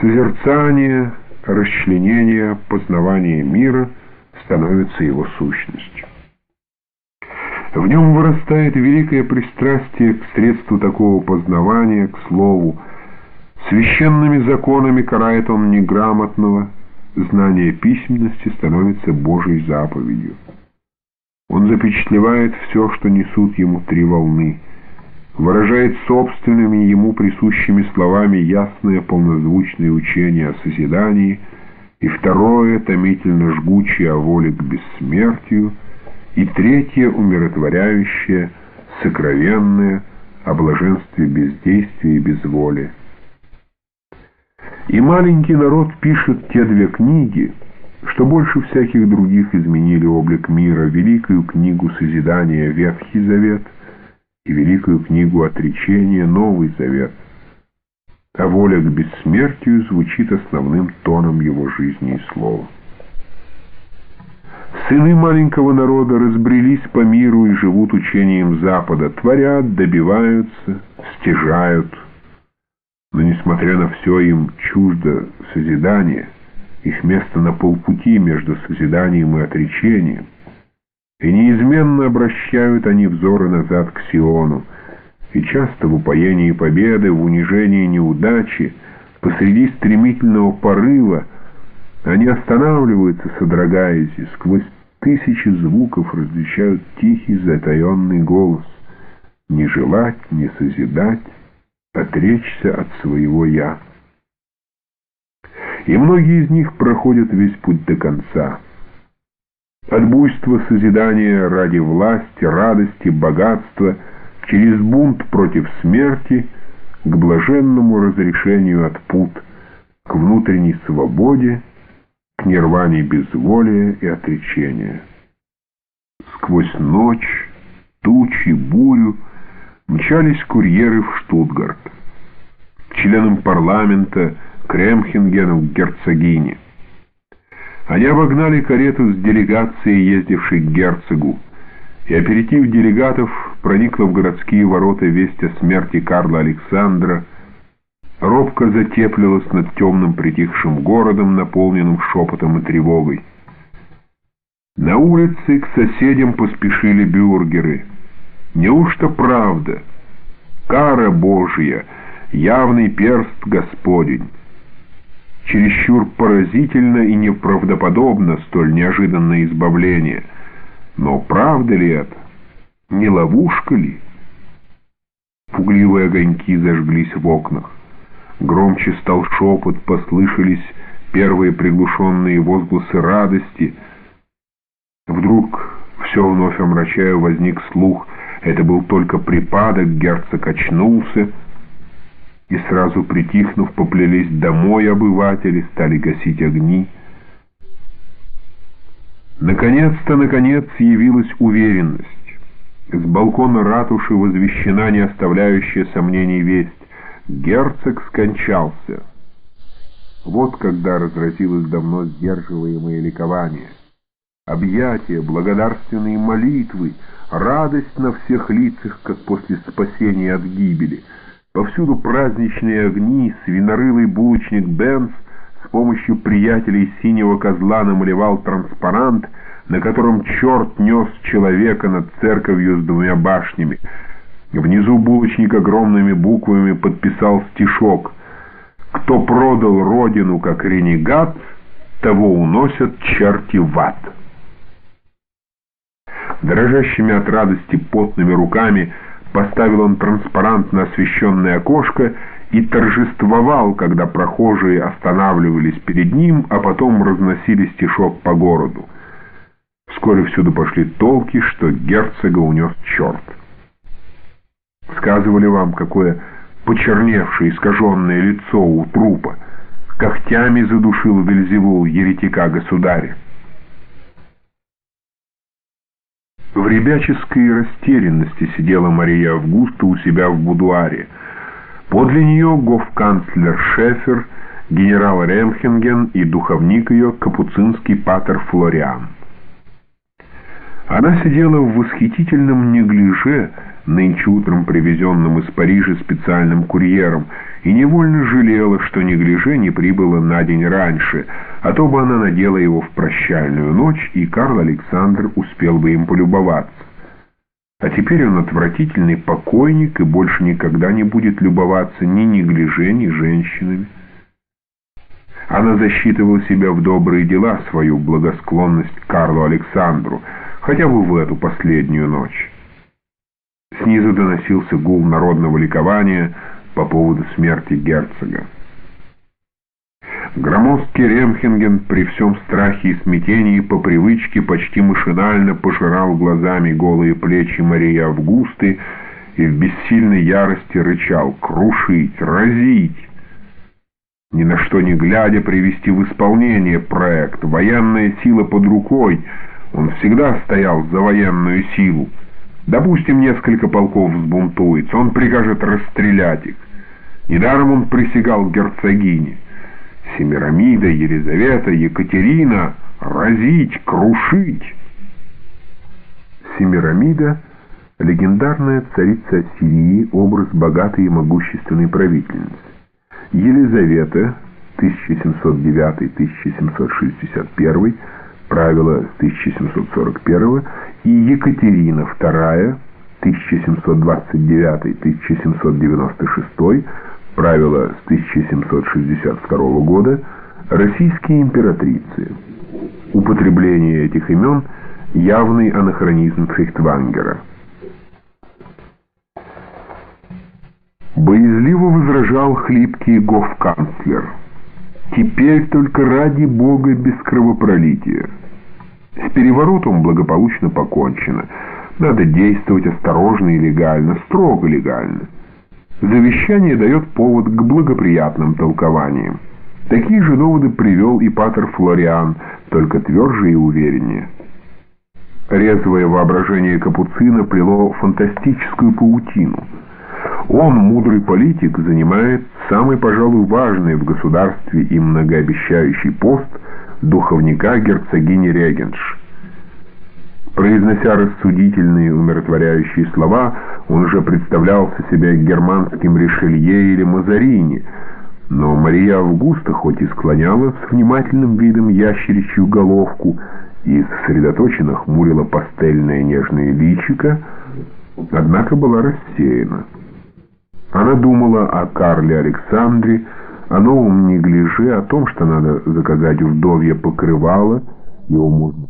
Созерцание, расчленение, познавание мира становится его сущностью. В нем вырастает великое пристрастие к средству такого познавания, к слову. Священными законами карает он неграмотного, знание письменности становится Божьей заповедью. Он запечатлевает все, что несут ему три волны, выражает собственными ему присущими словами ясное полнозвучное учение о созидании и второе, томительно жгучее о воле к бессмертию, и третье, умиротворяющее, сокровенное, о блаженстве бездействия и безволия. И маленький народ пишет те две книги, что больше всяких других изменили облик мира, великую книгу созидания Ветхий Завет и великую книгу отречения Новый Завет. А воля к бессмертию звучит основным тоном его жизни и слова. Сыны маленького народа разбрелись по миру и живут учением Запада, творят, добиваются, стяжают. Но, несмотря на все, им чуждо созидание, их место на полпути между созиданием и отречением. И неизменно обращают они взоры назад к Сиону, и часто в упоении победы, в унижении неудачи, посреди стремительного порыва, они останавливаются, содрогаясь, и сквозь тысячи звуков различают тихий затаенный голос «Не желать, не созидать, отречься от своего «я». И многие из них проходят весь путь до конца. От буйства созидания ради власти, радости, богатства, через бунт против смерти, к блаженному разрешению от пут, к внутренней свободе, к нирване безволия и отречения. Сквозь ночь, тучи, бурю мчались курьеры в Штутгарт. Членам парламента, Кремхенгену, герцогине. Они обогнали карету с делегацией, ездившей к герцогу, и аперитив делегатов проникла в городские ворота весть о смерти Карла Александра, робко затеплилась над темным притихшим городом, наполненным шепотом и тревогой. На улице к соседям поспешили бюргеры. Неужто правда? Кара Божья, явный перст Господень. Чересчур поразительно и неправдоподобно столь неожиданное избавление. Но правда ли это? Не ловушка ли? Пугливые огоньки зажглись в окнах. Громче стал шепот, послышались первые приглушенные возгласы радости. Вдруг, все вновь омрачая, возник слух. Это был только припадок, герцог очнулся, и сразу притихнув, поплелись домой обыватели, стали гасить огни. Наконец-то, наконец, явилась уверенность. С балкона ратуши возвещена не оставляющая сомнений весть. Герцог скончался. Вот когда разразилось давно сдерживаемое ликование. Объятия, благодарственные молитвы, радость на всех лицах, как после спасения от гибели. Повсюду праздничные огни, свинорылый булочник Бенц с помощью приятелей синего козла намалевал транспарант, на котором черт нес человека над церковью с двумя башнями — Внизу булочник огромными буквами подписал стишок «Кто продал родину как ренегат, того уносят черти в ад». Дрожащими от радости потными руками поставил он транспарант на освещенное окошко и торжествовал, когда прохожие останавливались перед ним, а потом разносили стишок по городу. Вскоре всюду пошли толки, что герцога унес черт. Сказывали вам, какое почерневшее, искаженное лицо у трупа. Когтями задушил Вельзевул еретика государя. В ребяческой растерянности сидела Мария Августа у себя в будуаре. Подле нее гофканцлер Шефер, генерал Ремхенген и духовник ее капуцинский патер Флориан. Она сидела в восхитительном неглиже, нынче утром привезенным из Парижа специальным курьером, и невольно жалела, что неглиже не прибыла на день раньше, а то бы она надела его в прощальную ночь, и Карл Александр успел бы им полюбоваться. А теперь он отвратительный покойник и больше никогда не будет любоваться ни неглиже, ни женщинами. Она засчитывала себя в добрые дела свою благосклонность к Карлу Александру, хотя бы в эту последнюю ночь. Снизу доносился гул народного ликования по поводу смерти герцога. Громоздкий Ремхенген при всем страхе и смятении по привычке почти машинально пожирал глазами голые плечи Марии Августы и в бессильной ярости рычал «крушить, разить» ни на что не глядя привести в исполнение проект. Военная сила под рукой, он всегда стоял за военную силу. Допустим, несколько полков взбунтуется, он прикажет расстрелять их. Недаром он присягал герцогине. Семирамида, Елизавета, Екатерина — разить, крушить. Семирамида — легендарная царица Сирии, образ богатой и могущественной правительницы. Елизавета 1709-1761, правила с 1741 и Екатерина II 1729-1796, правила с 1762 года, российские императрицы. Употребление этих имен – явный анахронизм Фейхтвангера. Боязливо возражал хлипкий гофканцлер. Теперь только ради Бога без кровопролития. С переворотом благополучно покончено. Надо действовать осторожно и легально, строго легально. Завещание дает повод к благоприятным толкованиям. Такие же доводы привел и патер Флориан, только тверже и увереннее. Резвое воображение Капуцина плело фантастическую паутину – он, мудрый политик, занимает самый, пожалуй, важный в государстве и многообещающий пост духовника герцогини Регенш. Произнося рассудительные умиротворяющие слова, он уже представлялся себе германским Ришелье или Мазарини, но Мария Августа хоть и склоняла с внимательным видом ящеричью головку и сосредоточенно хмурила пастельное нежное личико, однако была рассеяна. Она думала о Карле Александре, о новом неглиже, о том, что надо заказать вдовье покрывало, его можно